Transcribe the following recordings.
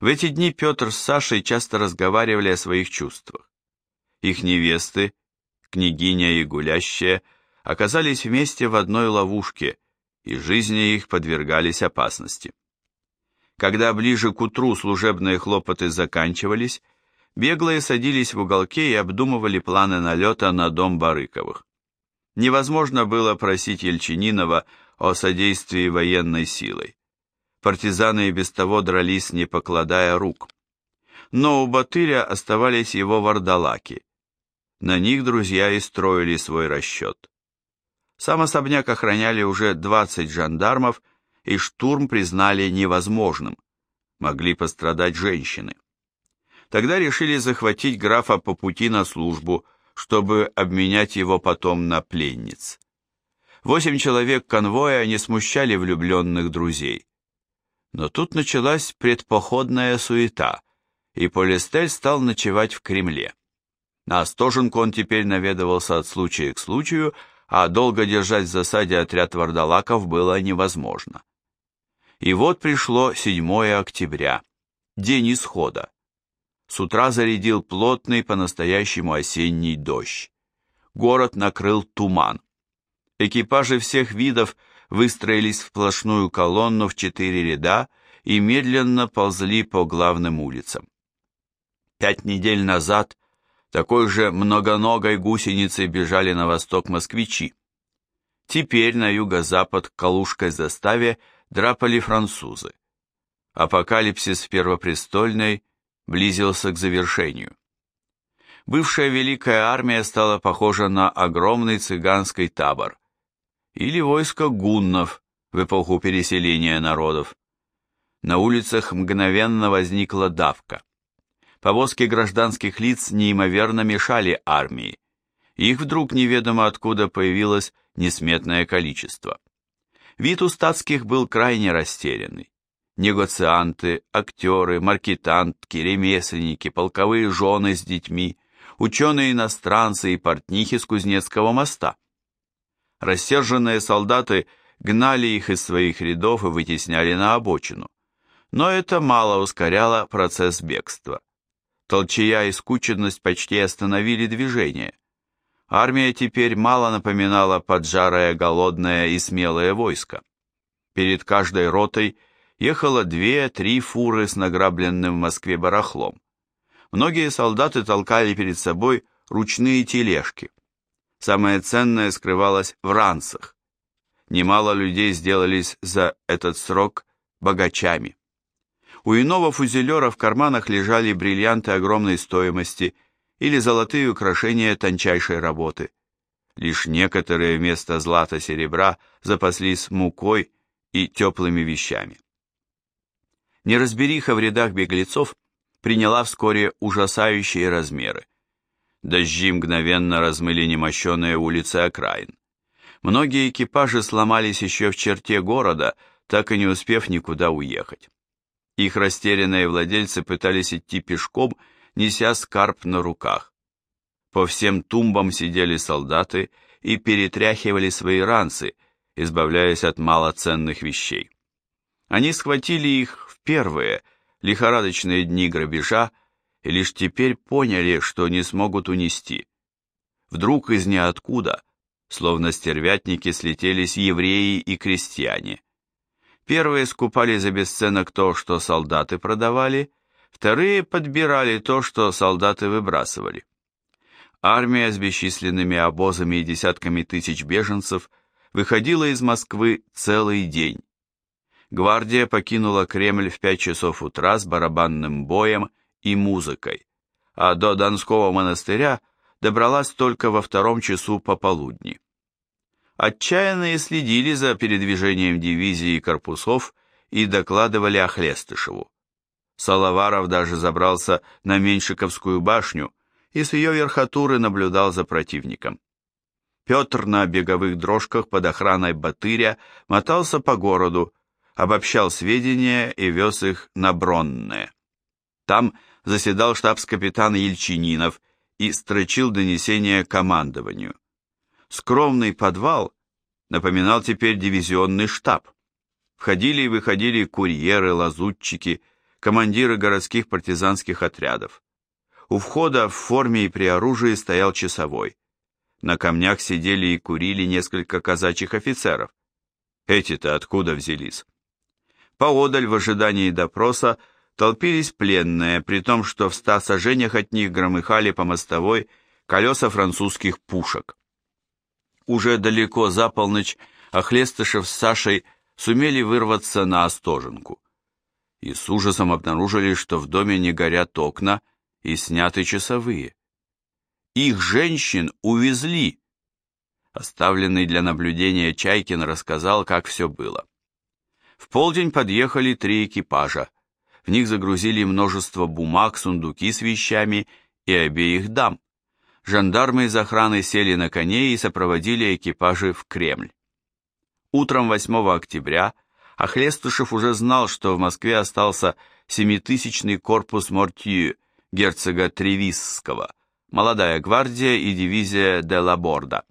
В эти дни Петр с Сашей часто разговаривали о своих чувствах. Их невесты, княгиня и гулящая, оказались вместе в одной ловушке, и жизни их подвергались опасности. Когда ближе к утру служебные хлопоты заканчивались, беглые садились в уголке и обдумывали планы налета на дом Барыковых. Невозможно было просить Ельчининова о содействии военной силой. Партизаны и без того дрались, не покладая рук. Но у Батыря оставались его вардалаки. На них друзья и строили свой расчет. Сам особняк охраняли уже 20 жандармов, и штурм признали невозможным. Могли пострадать женщины. Тогда решили захватить графа по пути на службу, чтобы обменять его потом на пленниц. Восемь человек конвоя не смущали влюбленных друзей. Но тут началась предпоходная суета, и Полистель стал ночевать в Кремле. На Остоженку он теперь наведывался от случая к случаю, а долго держать в засаде отряд вардалаков было невозможно. И вот пришло 7 октября, день исхода. С утра зарядил плотный, по-настоящему осенний дождь. Город накрыл туман. Экипажи всех видов выстроились в сплошную колонну в четыре ряда и медленно ползли по главным улицам. Пять недель назад такой же многоногой гусеницей бежали на восток москвичи. Теперь на юго-запад к Калужской заставе драпали французы. Апокалипсис в Первопрестольной близился к завершению. Бывшая Великая Армия стала похожа на огромный цыганский табор или войско гуннов в эпоху переселения народов. На улицах мгновенно возникла давка. Повозки гражданских лиц неимоверно мешали армии. Их вдруг неведомо откуда появилось несметное количество. Вид у статских был крайне растерянный негоцианты, актеры, маркетантки, ремесленники, полковые жены с детьми, ученые-иностранцы и портнихи с Кузнецкого моста. Рассерженные солдаты гнали их из своих рядов и вытесняли на обочину. Но это мало ускоряло процесс бегства. Толчая и скученность почти остановили движение. Армия теперь мало напоминала поджарое, голодное и смелое войско. Перед каждой ротой – ехало две-три фуры с награбленным в Москве барахлом. Многие солдаты толкали перед собой ручные тележки. Самое ценное скрывалось в ранцах. Немало людей сделались за этот срок богачами. У иного фузелера в карманах лежали бриллианты огромной стоимости или золотые украшения тончайшей работы. Лишь некоторые вместо злата-серебра запаслись мукой и теплыми вещами. Неразбериха в рядах беглецов приняла вскоре ужасающие размеры. Дожди мгновенно размыли немощенные улицы окраин. Многие экипажи сломались еще в черте города, так и не успев никуда уехать. Их растерянные владельцы пытались идти пешком, неся скарб на руках. По всем тумбам сидели солдаты и перетряхивали свои ранцы, избавляясь от малоценных вещей. Они схватили их первые, лихорадочные дни грабежа и лишь теперь поняли, что не смогут унести. Вдруг из ниоткуда, словно стервятники, слетелись евреи и крестьяне. Первые скупали за бесценок то, что солдаты продавали, вторые подбирали то, что солдаты выбрасывали. Армия с бесчисленными обозами и десятками тысяч беженцев выходила из Москвы целый день гвардия покинула Кремль в пять часов утра с барабанным боем и музыкой, а до Донского монастыря добралась только во втором часу пополудни. Отчаянные следили за передвижением дивизии и корпусов и докладывали Охлестышеву. Салаваров даже забрался на Меньшиковскую башню и с ее верхотуры наблюдал за противником. Петр на беговых дрожках под охраной Батыря мотался по городу, обобщал сведения и вез их на Бронное. Там заседал штабс-капитан Ельчининов и строчил донесения командованию. Скромный подвал напоминал теперь дивизионный штаб. Входили и выходили курьеры, лазутчики, командиры городских партизанских отрядов. У входа в форме и при оружии стоял часовой. На камнях сидели и курили несколько казачьих офицеров. Эти-то откуда взялись? Поодаль в ожидании допроса толпились пленные, при том, что в ста сажениях от них громыхали по мостовой колеса французских пушек. Уже далеко за полночь Охлестышев с Сашей сумели вырваться на Остоженку. И с ужасом обнаружили, что в доме не горят окна и сняты часовые. Их женщин увезли. Оставленный для наблюдения Чайкин рассказал, как все было. В полдень подъехали три экипажа. В них загрузили множество бумаг, сундуки с вещами и обеих дам. Жандармы из охраны сели на коней и сопроводили экипажи в Кремль. Утром 8 октября Ахлестушев уже знал, что в Москве остался семитысячный корпус Мортью герцога Тревисского, молодая гвардия и дивизия де Лаборда.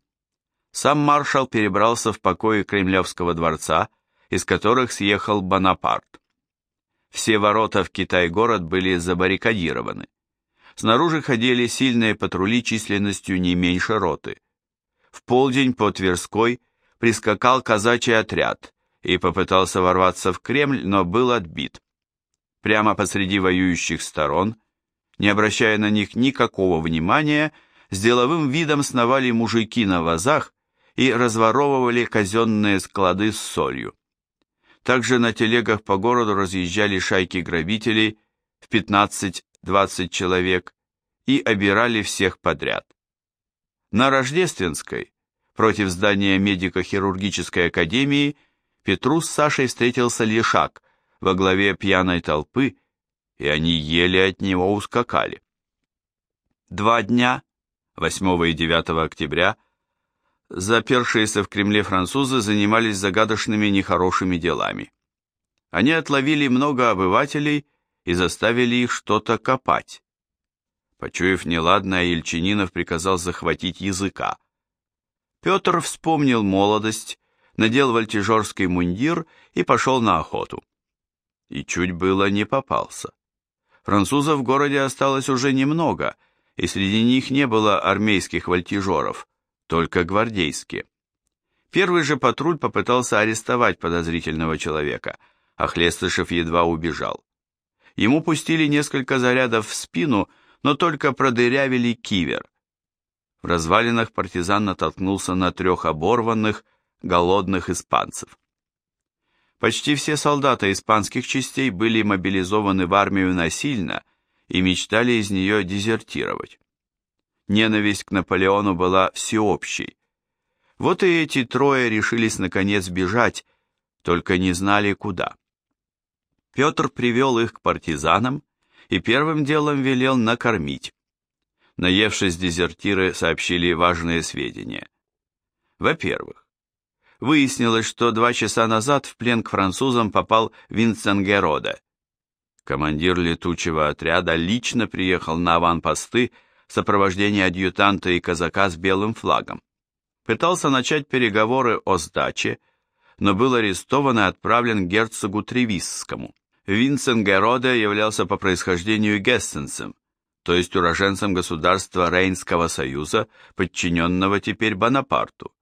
Сам маршал перебрался в покои Кремлевского дворца, из которых съехал Бонапарт. Все ворота в Китай-город были забаррикадированы. Снаружи ходили сильные патрули численностью не меньше роты. В полдень по Тверской прискакал казачий отряд и попытался ворваться в Кремль, но был отбит. Прямо посреди воюющих сторон, не обращая на них никакого внимания, с деловым видом сновали мужики на вазах и разворовывали казенные склады с солью. Также на телегах по городу разъезжали шайки грабителей в 15-20 человек и обирали всех подряд. На Рождественской, против здания медико-хирургической академии, Петру с Сашей встретился Лешак во главе пьяной толпы, и они еле от него ускакали. Два дня, 8 и 9 октября, запершиеся в Кремле французы занимались загадочными нехорошими делами. Они отловили много обывателей и заставили их что-то копать. Почуяв неладное, Ельчининов приказал захватить языка. Петр вспомнил молодость, надел вольтежерский мундир и пошел на охоту. И чуть было не попался. Французов в городе осталось уже немного, и среди них не было армейских вольтежеров, только гвардейские. Первый же патруль попытался арестовать подозрительного человека, а Хлестышев едва убежал. Ему пустили несколько зарядов в спину, но только продырявили кивер. В развалинах партизан натолкнулся на трех оборванных, голодных испанцев. Почти все солдаты испанских частей были мобилизованы в армию насильно и мечтали из нее дезертировать. Ненависть к Наполеону была всеобщей. Вот и эти трое решились наконец бежать, только не знали куда. Петр привел их к партизанам и первым делом велел накормить. Наевшись, дезертиры сообщили важные сведения. Во-первых, выяснилось, что два часа назад в плен к французам попал Винсент Героде. Командир летучего отряда лично приехал на аванпосты в сопровождении адъютанта и казака с белым флагом. Пытался начать переговоры о сдаче, но был арестован и отправлен к герцогу Тревисскому. Винсент Героде являлся по происхождению гессенцем, то есть уроженцем государства Рейнского союза, подчиненного теперь Бонапарту.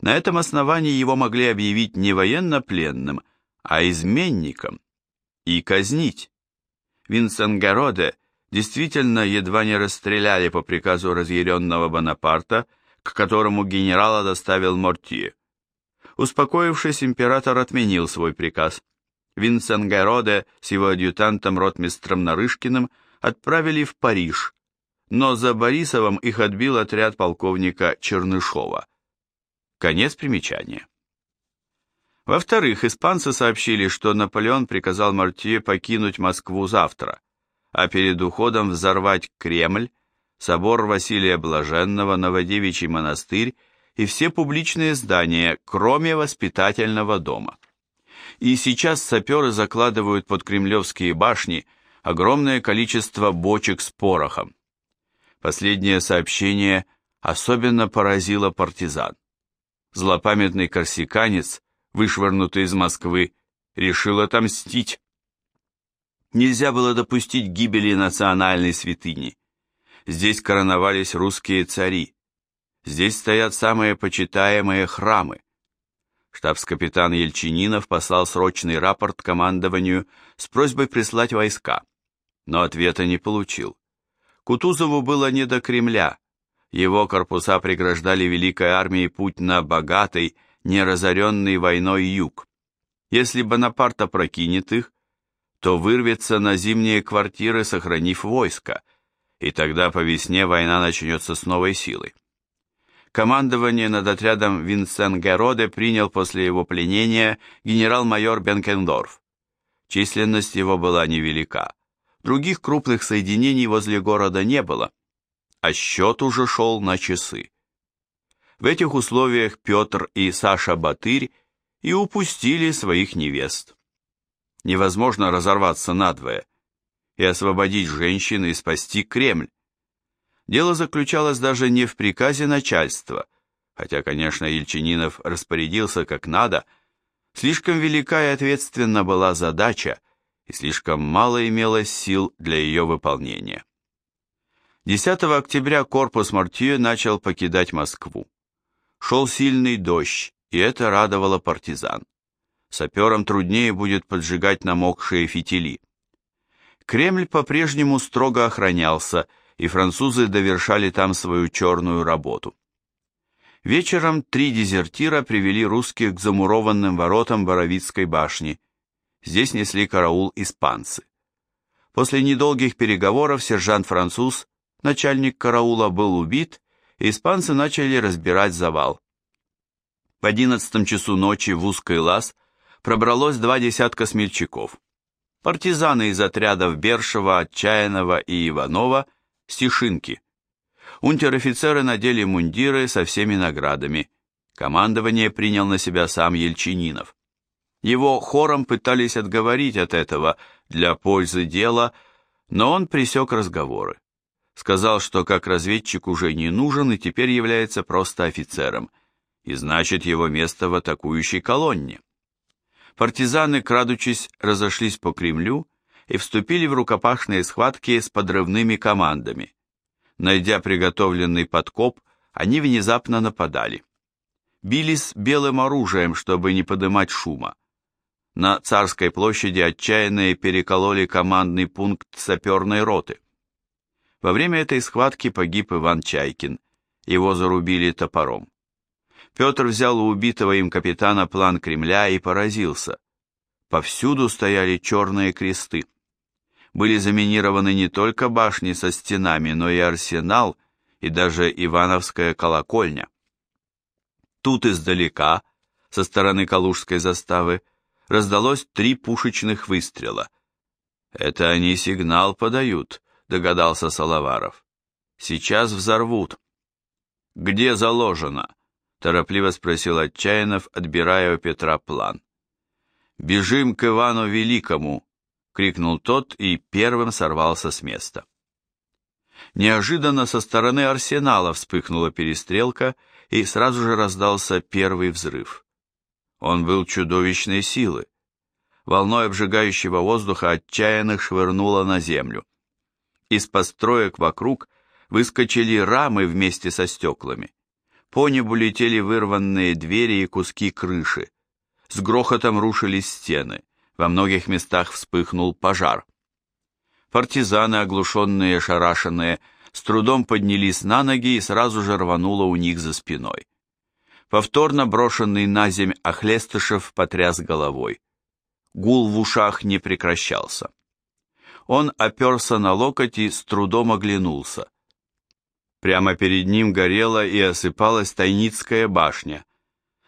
На этом основании его могли объявить не военнопленным, а изменником и казнить. Винсент Героде действительно едва не расстреляли по приказу разъяренного Бонапарта, к которому генерала доставил Мортье. Успокоившись, император отменил свой приказ. Винсент Героде с его адъютантом ротмистром Нарышкиным отправили в Париж, но за Борисовым их отбил отряд полковника Чернышова. Конец примечания. Во-вторых, испанцы сообщили, что Наполеон приказал Мортье покинуть Москву завтра а перед уходом взорвать Кремль, собор Василия Блаженного, Новодевичий монастырь и все публичные здания, кроме воспитательного дома. И сейчас саперы закладывают под кремлевские башни огромное количество бочек с порохом. Последнее сообщение особенно поразило партизан. Злопамятный корсиканец, вышвырнутый из Москвы, решил отомстить. Нельзя было допустить гибели национальной святыни. Здесь короновались русские цари. Здесь стоят самые почитаемые храмы. Штабс-капитан Ельчининов послал срочный рапорт командованию с просьбой прислать войска, но ответа не получил. Кутузову было не до Кремля. Его корпуса преграждали Великой армии путь на богатый, неразоренный войной юг. Если Бонапарт опрокинет их, то вырвется на зимние квартиры, сохранив войско, и тогда по весне война начнется с новой силой. Командование над отрядом Винсен-Героде принял после его пленения генерал-майор Бенкендорф. Численность его была невелика. Других крупных соединений возле города не было, а счет уже шел на часы. В этих условиях Петр и Саша Батырь и упустили своих невест невозможно разорваться надвое и освободить женщин и спасти Кремль. Дело заключалось даже не в приказе начальства, хотя, конечно, Ельчининов распорядился как надо, слишком велика и ответственна была задача, и слишком мало имелось сил для ее выполнения. 10 октября корпус Мортье начал покидать Москву. Шел сильный дождь, и это радовало партизан саперам труднее будет поджигать намокшие фитили. Кремль по-прежнему строго охранялся, и французы довершали там свою черную работу. Вечером три дезертира привели русских к замурованным воротам Боровицкой башни. Здесь несли караул испанцы. После недолгих переговоров сержант-француз, начальник караула, был убит, и испанцы начали разбирать завал. В одиннадцатом часу ночи в узкий лаз пробралось два десятка смельчаков. Партизаны из отрядов Бершева, Отчаянного и Иванова с Тишинки. Унтер-офицеры надели мундиры со всеми наградами. Командование принял на себя сам Ельчининов. Его хором пытались отговорить от этого для пользы дела, но он пресек разговоры. Сказал, что как разведчик уже не нужен и теперь является просто офицером, и значит его место в атакующей колонне партизаны, крадучись, разошлись по Кремлю и вступили в рукопашные схватки с подрывными командами. Найдя приготовленный подкоп, они внезапно нападали. Бились белым оружием, чтобы не подымать шума. На Царской площади отчаянные перекололи командный пункт саперной роты. Во время этой схватки погиб Иван Чайкин. Его зарубили топором. Петр взял у убитого им капитана план Кремля и поразился. Повсюду стояли черные кресты. Были заминированы не только башни со стенами, но и арсенал, и даже Ивановская колокольня. Тут издалека, со стороны Калужской заставы, раздалось три пушечных выстрела. «Это они сигнал подают», — догадался Салаваров. «Сейчас взорвут». «Где заложено?» Торопливо спросил Отчаянов, отбирая у Петра план. «Бежим к Ивану Великому!» — крикнул тот и первым сорвался с места. Неожиданно со стороны арсенала вспыхнула перестрелка, и сразу же раздался первый взрыв. Он был чудовищной силы. Волной обжигающего воздуха отчаянных швырнуло на землю. Из построек вокруг выскочили рамы вместе со стеклами. По небу летели вырванные двери и куски крыши. С грохотом рушились стены. Во многих местах вспыхнул пожар. Партизаны, оглушенные и ошарашенные, с трудом поднялись на ноги и сразу же рвануло у них за спиной. Повторно брошенный на земь Охлестышев потряс головой. Гул в ушах не прекращался. Он оперся на локоть и с трудом оглянулся. Прямо перед ним горела и осыпалась Тайницкая башня.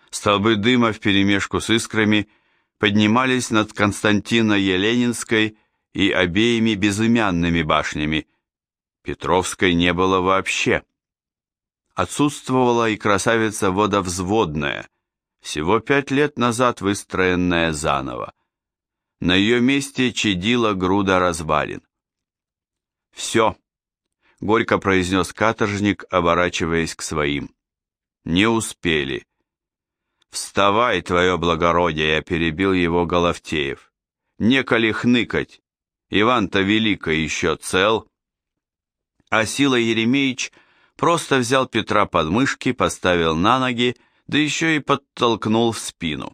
Столбы дыма вперемешку с искрами поднимались над Константино-Еленинской и обеими безымянными башнями. Петровской не было вообще. Отсутствовала и красавица водовзводная, всего пять лет назад выстроенная заново. На ее месте чадила груда развалин. Все, — горько произнес каторжник, оборачиваясь к своим. «Не успели». «Вставай, твое благородие!» — перебил его Головтеев. «Неколи хныкать! Иван-то Велико еще цел. А Сила Еремеевич просто взял Петра под мышки, поставил на ноги, да еще и подтолкнул в спину.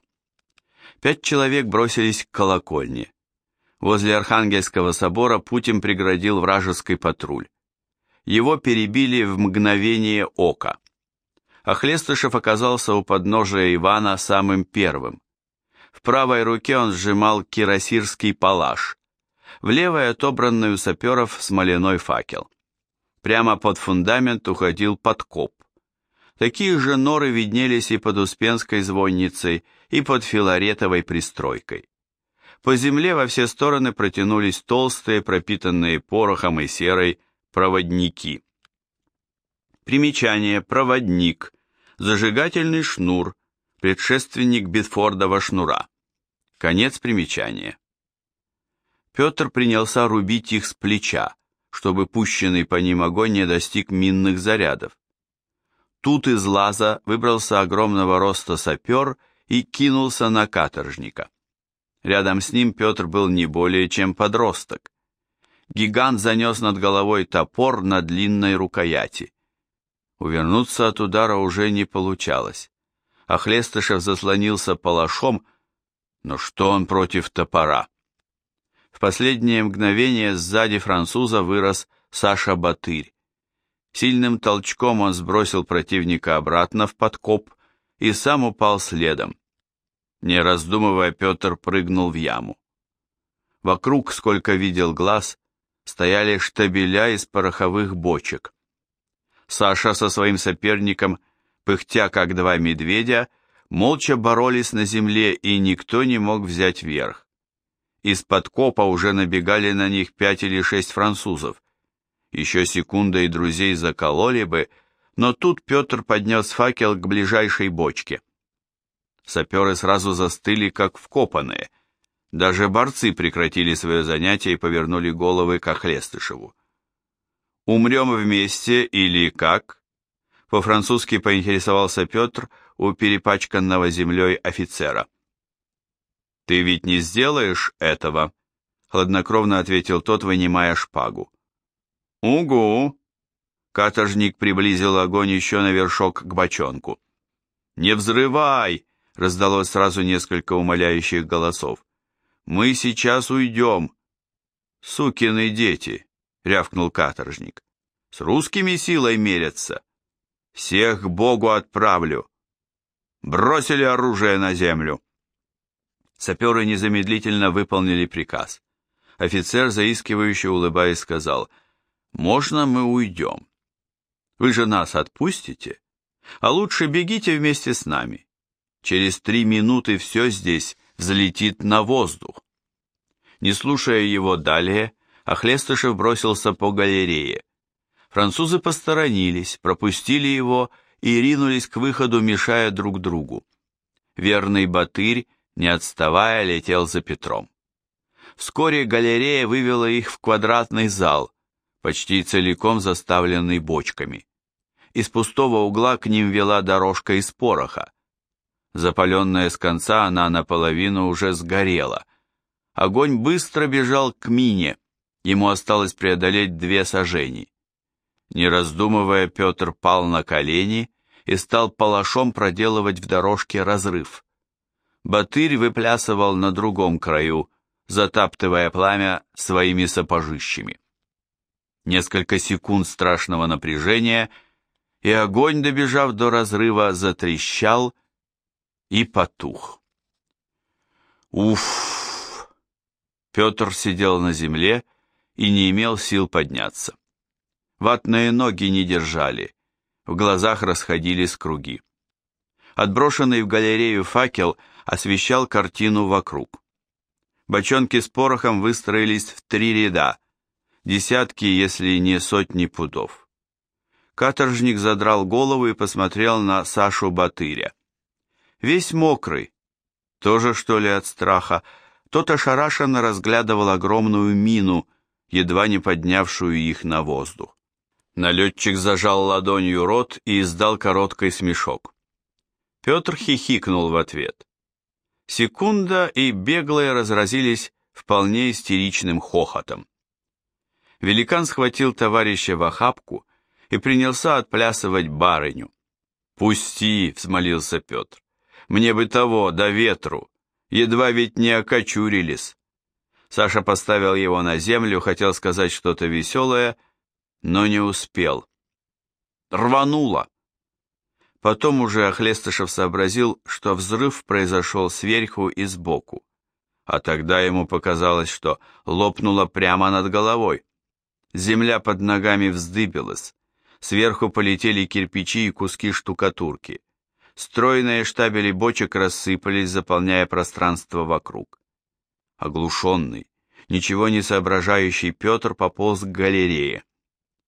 Пять человек бросились к колокольне. Возле Архангельского собора Путин преградил вражеский патруль. Его перебили в мгновение ока. А Хлестышев оказался у подножия Ивана самым первым. В правой руке он сжимал кирасирский палаш, в левой отобранный у саперов смоляной факел. Прямо под фундамент уходил подкоп. Такие же норы виднелись и под Успенской звонницей, и под Филаретовой пристройкой. По земле во все стороны протянулись толстые, пропитанные порохом и серой, проводники. Примечание «проводник», зажигательный шнур, предшественник Битфордова шнура. Конец примечания. Петр принялся рубить их с плеча, чтобы пущенный по ним огонь не достиг минных зарядов. Тут из лаза выбрался огромного роста сапер и кинулся на каторжника. Рядом с ним Петр был не более чем подросток. Гигант занес над головой топор на длинной рукояти. Увернуться от удара уже не получалось. А Хлестышев заслонился палашом, но что он против топора? В последнее мгновение сзади француза вырос Саша Батырь. Сильным толчком он сбросил противника обратно в подкоп и сам упал следом. Не раздумывая, Петр прыгнул в яму. Вокруг, сколько видел глаз, стояли штабеля из пороховых бочек. Саша со своим соперником, пыхтя как два медведя, молча боролись на земле, и никто не мог взять верх. Из-под копа уже набегали на них пять или шесть французов. Еще секунда и друзей закололи бы, но тут Петр поднес факел к ближайшей бочке. Саперы сразу застыли, как вкопанные. Даже борцы прекратили свое занятие и повернули головы к Охлестышеву. «Умрем вместе или как?» По-французски поинтересовался Петр у перепачканного землей офицера. «Ты ведь не сделаешь этого?» Хладнокровно ответил тот, вынимая шпагу. «Угу!» Каторжник приблизил огонь еще на вершок к бочонку. «Не взрывай!» раздалось сразу несколько умоляющих голосов. «Мы сейчас уйдем!» «Сукины дети!» — рявкнул каторжник. «С русскими силой мерятся! Всех Богу отправлю!» Бросили оружие на землю. Саперы незамедлительно выполнили приказ. Офицер, заискивающе улыбаясь, сказал, «Можно мы уйдем? Вы же нас отпустите? А лучше бегите вместе с нами. Через три минуты все здесь взлетит на воздух. Не слушая его далее, Охлестышев бросился по галерее. Французы посторонились, пропустили его и ринулись к выходу, мешая друг другу. Верный Батырь, не отставая, летел за Петром. Вскоре галерея вывела их в квадратный зал, почти целиком заставленный бочками. Из пустого угла к ним вела дорожка из пороха. Запаленная с конца, она наполовину уже сгорела. Огонь быстро бежал к мине, ему осталось преодолеть две сажени. Не раздумывая, Петр пал на колени и стал палашом проделывать в дорожке разрыв. Батырь выплясывал на другом краю, затаптывая пламя своими сапожищами. Несколько секунд страшного напряжения, и огонь, добежав до разрыва, затрещал и потух. Уф! Петр сидел на земле и не имел сил подняться. Ватные ноги не держали, в глазах расходились круги. Отброшенный в галерею факел освещал картину вокруг. Бочонки с порохом выстроились в три ряда, десятки, если не сотни пудов. Каторжник задрал голову и посмотрел на Сашу Батыря весь мокрый. Тоже, что ли, от страха, тот ошарашенно разглядывал огромную мину, едва не поднявшую их на воздух. Налетчик зажал ладонью рот и издал короткий смешок. Петр хихикнул в ответ. Секунда, и беглые разразились вполне истеричным хохотом. Великан схватил товарища в охапку и принялся отплясывать барыню. «Пусти!» — взмолился Петр. «Мне бы того, до ветру! Едва ведь не окочурились!» Саша поставил его на землю, хотел сказать что-то веселое, но не успел. Рвануло. Потом уже Охлестышев сообразил, что взрыв произошел сверху и сбоку. А тогда ему показалось, что лопнуло прямо над головой. Земля под ногами вздыбилась. Сверху полетели кирпичи и куски штукатурки. Стройные штабели бочек рассыпались, заполняя пространство вокруг. Оглушенный, ничего не соображающий Петр пополз к галерее.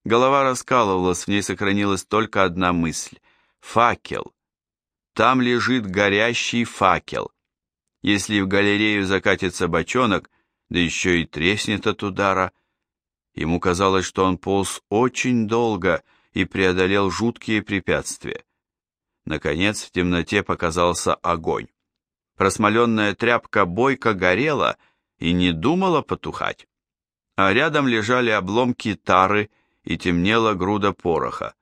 Голова раскалывалась, в ней сохранилась только одна мысль факел. Там лежит горящий факел. Если в галерею закатится бочонок, да еще и треснет от удара, ему казалось, что он полз очень долго и преодолел жуткие препятствия. Наконец в темноте показался огонь. Просмоленная тряпка бойко горела и не думала потухать. А рядом лежали обломки тары и темнела груда пороха.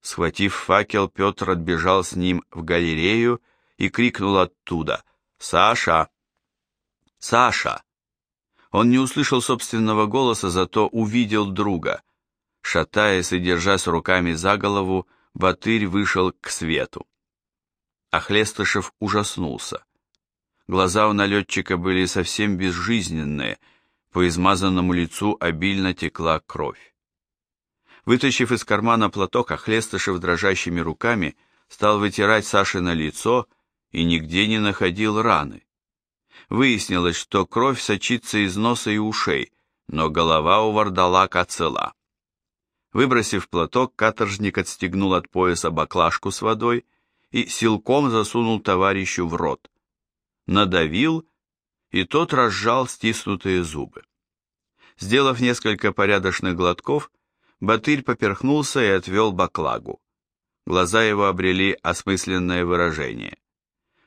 Схватив факел, Петр отбежал с ним в галерею и крикнул оттуда «Саша! Саша!». Он не услышал собственного голоса, зато увидел друга. Шатаясь и держась руками за голову, Батырь вышел к свету. Ахлестышев ужаснулся. Глаза у налетчика были совсем безжизненные, по измазанному лицу обильно текла кровь. Вытащив из кармана платок, Охлестышев дрожащими руками стал вытирать Саше на лицо и нигде не находил раны. Выяснилось, что кровь сочится из носа и ушей, но голова у вардалака цела. Выбросив платок, каторжник отстегнул от пояса баклажку с водой и силком засунул товарищу в рот. Надавил, и тот разжал стиснутые зубы. Сделав несколько порядочных глотков, Батырь поперхнулся и отвел баклагу. Глаза его обрели осмысленное выражение.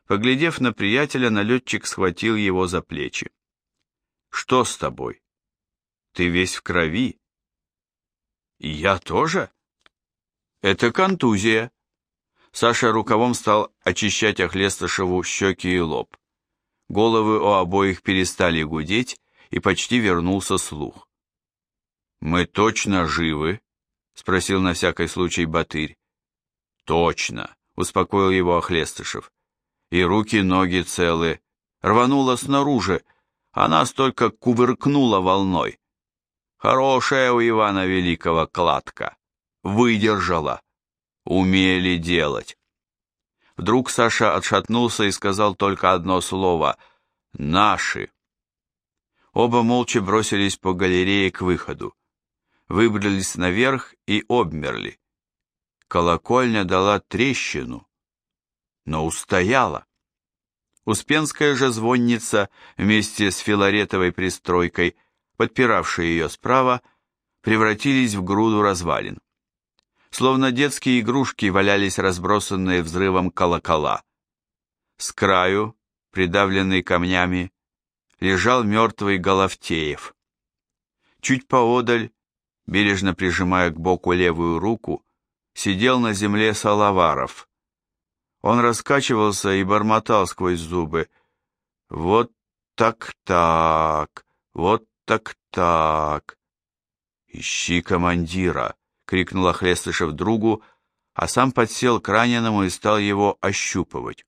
Поглядев на приятеля, налетчик схватил его за плечи. «Что с тобой? Ты весь в крови?» «И я тоже?» «Это контузия». Саша рукавом стал очищать Охлестышеву щеки и лоб. Головы у обоих перестали гудеть, и почти вернулся слух. «Мы точно живы?» — спросил на всякий случай Батырь. «Точно», — успокоил его Охлестышев. «И руки-ноги целы. Рвануло снаружи, а нас только кувыркнуло волной. Хорошая у Ивана Великого кладка. Выдержала. Умели делать». Вдруг Саша отшатнулся и сказал только одно слово «Наши». Оба молча бросились по галерее к выходу выбрались наверх и обмерли. Колокольня дала трещину, но устояла. Успенская же звонница вместе с филаретовой пристройкой, подпиравшей ее справа, превратились в груду развалин. Словно детские игрушки валялись разбросанные взрывом колокола. С краю, придавленный камнями, лежал мертвый Головтеев. Чуть поодаль бережно прижимая к боку левую руку, сидел на земле Салаваров. Он раскачивался и бормотал сквозь зубы. «Вот так-так, вот так-так». «Ищи командира!» — крикнул Охлестышев другу, а сам подсел к раненому и стал его ощупывать.